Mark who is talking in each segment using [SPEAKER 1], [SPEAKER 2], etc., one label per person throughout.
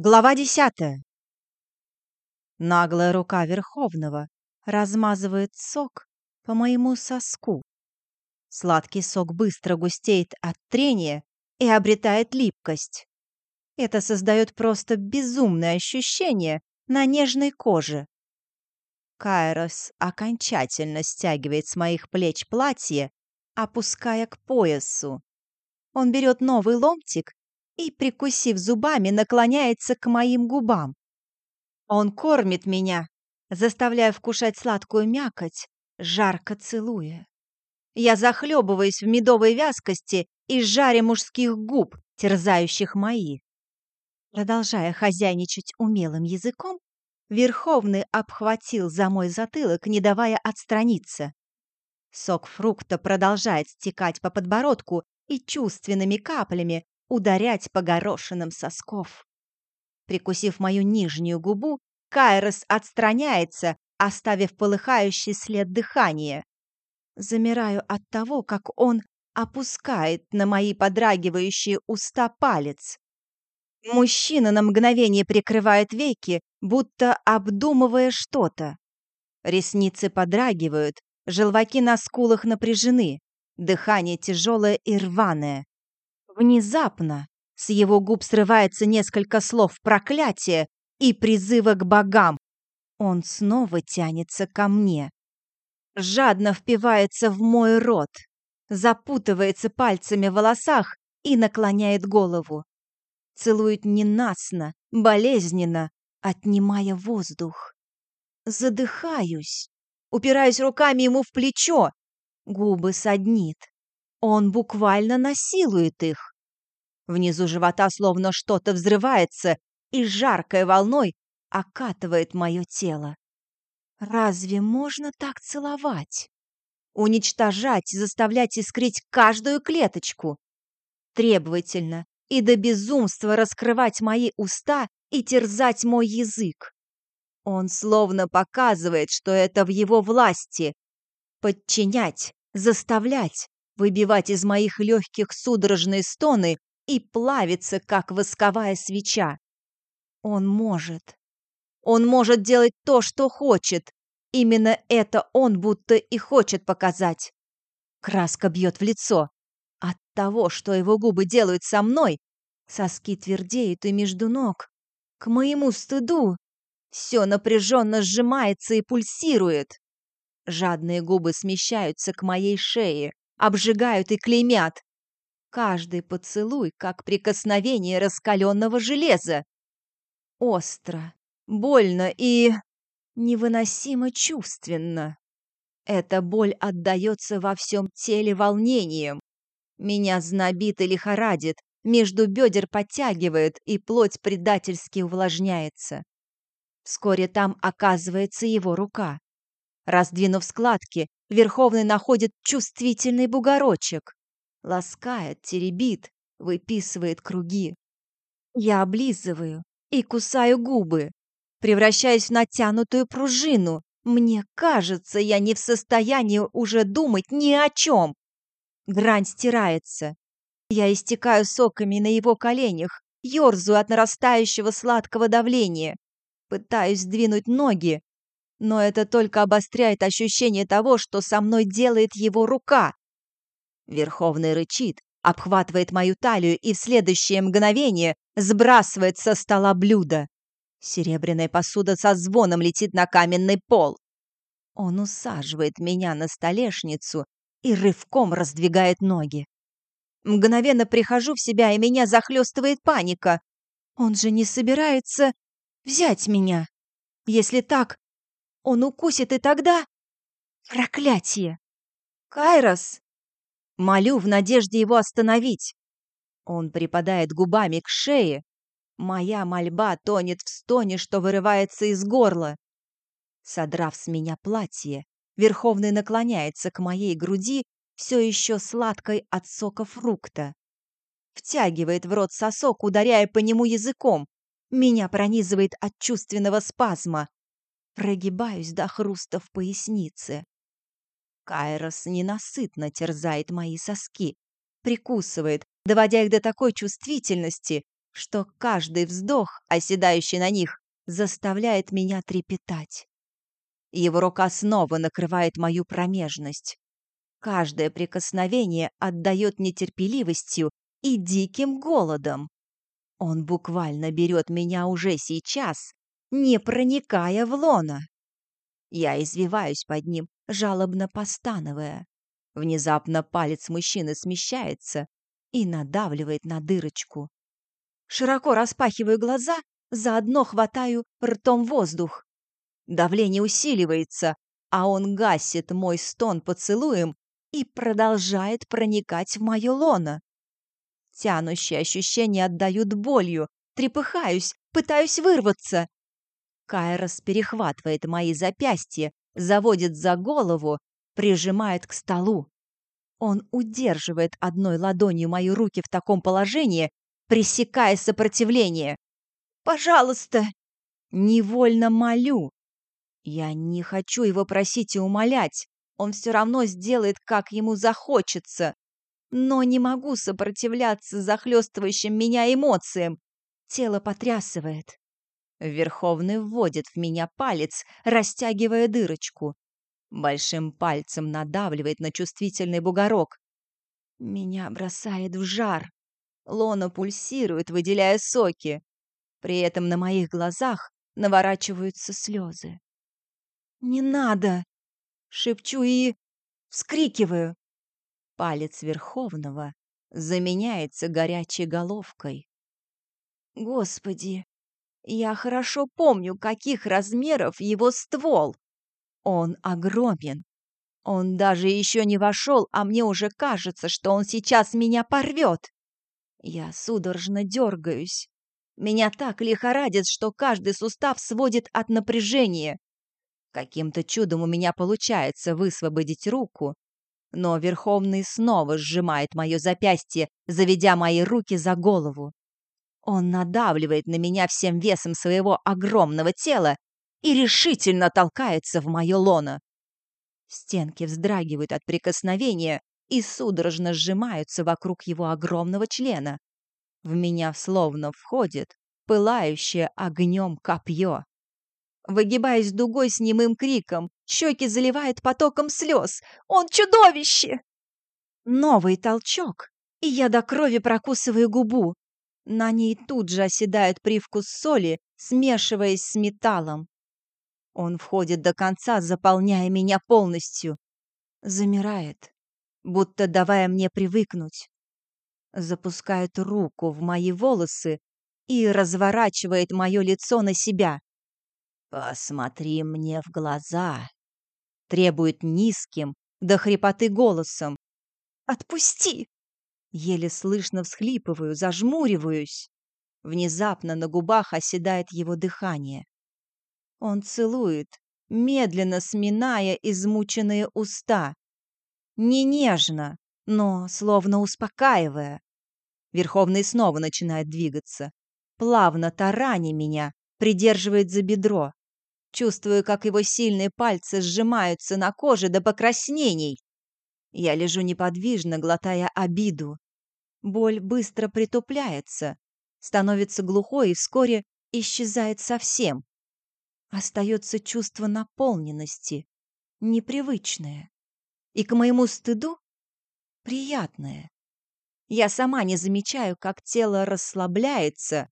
[SPEAKER 1] Глава десятая. Наглая рука Верховного размазывает сок по моему соску. Сладкий сок быстро густеет от трения и обретает липкость. Это создает просто безумное ощущение на нежной коже. Кайрос окончательно стягивает с моих плеч платье, опуская к поясу. Он берет новый ломтик и, прикусив зубами, наклоняется к моим губам. Он кормит меня, заставляя вкушать сладкую мякоть, жарко целуя. Я захлебываюсь в медовой вязкости и жаре мужских губ, терзающих мои. Продолжая хозяйничать умелым языком, Верховный обхватил за мой затылок, не давая отстраниться. Сок фрукта продолжает стекать по подбородку и чувственными каплями ударять по горошинам сосков. Прикусив мою нижнюю губу, Кайрос отстраняется, оставив полыхающий след дыхания. Замираю от того, как он опускает на мои подрагивающие уста палец. Мужчина на мгновение прикрывает веки, будто обдумывая что-то. Ресницы подрагивают, желваки на скулах напряжены, дыхание тяжелое и рваное. Внезапно с его губ срывается несколько слов проклятия и призыва к богам. Он снова тянется ко мне. Жадно впивается в мой рот, запутывается пальцами в волосах и наклоняет голову. Целует ненастно, болезненно, отнимая воздух. Задыхаюсь, упираюсь руками ему в плечо. Губы саднит. Он буквально насилует их. Внизу живота словно что-то взрывается и жаркой волной окатывает мое тело. Разве можно так целовать? Уничтожать, заставлять искрить каждую клеточку. Требовательно и до безумства раскрывать мои уста и терзать мой язык. Он словно показывает, что это в его власти. Подчинять, заставлять, выбивать из моих легких судорожные стоны и плавиться, как восковая свеча. Он может. Он может делать то, что хочет. Именно это он будто и хочет показать. Краска бьет в лицо. От того, что его губы делают со мной, соски твердеют и между ног. К моему стыду все напряженно сжимается и пульсирует. Жадные губы смещаются к моей шее, обжигают и клеймят. Каждый поцелуй, как прикосновение раскаленного железа. Остро, больно и невыносимо чувственно. Эта боль отдается во всем теле волнением. Меня знобит и лихорадит, между бедер подтягивает, и плоть предательски увлажняется. Вскоре там оказывается его рука. Раздвинув складки, Верховный находит чувствительный бугорочек. Ласкает, теребит, выписывает круги. Я облизываю и кусаю губы, превращаясь в натянутую пружину. Мне кажется, я не в состоянии уже думать ни о чем. Грань стирается. Я истекаю соками на его коленях, ерзаю от нарастающего сладкого давления. Пытаюсь сдвинуть ноги, но это только обостряет ощущение того, что со мной делает его рука. Верховный рычит, обхватывает мою талию и в следующее мгновение сбрасывает со стола блюдо. Серебряная посуда со звоном летит на каменный пол. Он усаживает меня на столешницу и рывком раздвигает ноги. Мгновенно прихожу в себя, и меня захлестывает паника. Он же не собирается взять меня. Если так, он укусит и тогда... Проклятие! Кайрос! Молю в надежде его остановить. Он припадает губами к шее. Моя мольба тонет в стоне, что вырывается из горла. Содрав с меня платье, Верховный наклоняется к моей груди, все еще сладкой от сока фрукта. Втягивает в рот сосок, ударяя по нему языком. Меня пронизывает от чувственного спазма. Прогибаюсь до хруста в пояснице. Кайрос ненасытно терзает мои соски, прикусывает, доводя их до такой чувствительности, что каждый вздох, оседающий на них, заставляет меня трепетать. Его рука снова накрывает мою промежность. Каждое прикосновение отдает нетерпеливостью и диким голодом. Он буквально берет меня уже сейчас, не проникая в лона. Я извиваюсь под ним, жалобно постановая. Внезапно палец мужчины смещается и надавливает на дырочку. Широко распахиваю глаза, заодно хватаю ртом воздух. Давление усиливается, а он гасит мой стон поцелуем и продолжает проникать в мое лоно. Тянущие ощущения отдают болью, трепыхаюсь, пытаюсь вырваться. Кайрос перехватывает мои запястья, заводит за голову, прижимает к столу. Он удерживает одной ладонью мои руки в таком положении, пресекая сопротивление. «Пожалуйста!» Невольно молю. Я не хочу его просить и умолять. Он все равно сделает, как ему захочется. Но не могу сопротивляться захлестывающим меня эмоциям. Тело потрясывает. Верховный вводит в меня палец, растягивая дырочку. Большим пальцем надавливает на чувствительный бугорок. Меня бросает в жар. Лона пульсирует, выделяя соки. При этом на моих глазах наворачиваются слезы. «Не надо!» — шепчу и вскрикиваю. Палец Верховного заменяется горячей головкой. Господи, я хорошо помню, каких размеров его ствол. Он огромен. Он даже еще не вошел, а мне уже кажется, что он сейчас меня порвет. Я судорожно дергаюсь. Меня так лихорадит, что каждый сустав сводит от напряжения. Каким-то чудом у меня получается высвободить руку, но Верховный снова сжимает мое запястье, заведя мои руки за голову. Он надавливает на меня всем весом своего огромного тела и решительно толкается в мое лоно. Стенки вздрагивают от прикосновения и судорожно сжимаются вокруг его огромного члена. В меня словно входит пылающее огнем копье. Выгибаясь дугой с немым криком, щеки заливает потоком слез. «Он чудовище!» Новый толчок, и я до крови прокусываю губу. На ней тут же оседает привкус соли, смешиваясь с металлом. Он входит до конца, заполняя меня полностью. Замирает, будто давая мне привыкнуть. Запускает руку в мои волосы и разворачивает мое лицо на себя. «Посмотри мне в глаза!» Требует низким, до хрипоты голосом. «Отпусти!» Еле слышно всхлипываю, зажмуриваюсь. Внезапно на губах оседает его дыхание. Он целует, медленно сминая измученные уста. Не нежно, но словно успокаивая. Верховный снова начинает двигаться. Плавно тараня меня, придерживает за бедро. Чувствую, как его сильные пальцы сжимаются на коже до покраснений. Я лежу неподвижно, глотая обиду. Боль быстро притупляется, становится глухой и вскоре исчезает совсем. Остается чувство наполненности, непривычное. И к моему стыду приятное. Я сама не замечаю, как тело расслабляется,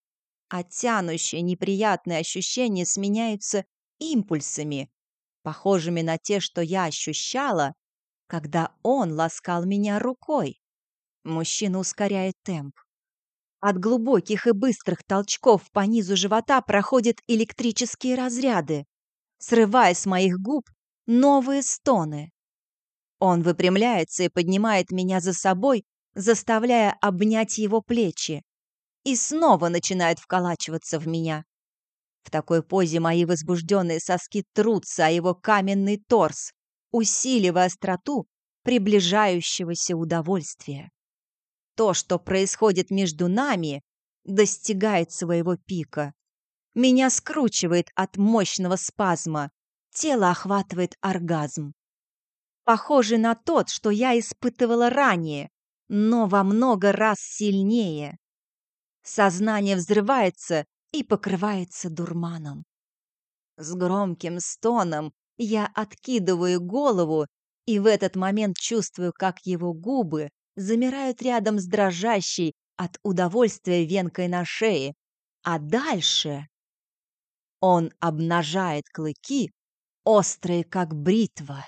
[SPEAKER 1] а тянущие неприятные ощущения сменяются импульсами, похожими на те, что я ощущала, когда он ласкал меня рукой. Мужчина ускоряет темп. От глубоких и быстрых толчков по низу живота проходят электрические разряды, срывая с моих губ новые стоны. Он выпрямляется и поднимает меня за собой, заставляя обнять его плечи, и снова начинает вколачиваться в меня. В такой позе мои возбужденные соски трутся о его каменный торс, усиливая остроту приближающегося удовольствия. То, что происходит между нами, достигает своего пика. Меня скручивает от мощного спазма. Тело охватывает оргазм. Похожий на тот, что я испытывала ранее, но во много раз сильнее. Сознание взрывается и покрывается дурманом. С громким стоном я откидываю голову и в этот момент чувствую, как его губы замирают рядом с дрожащей от удовольствия венкой на шее. А дальше он обнажает клыки, острые как бритва.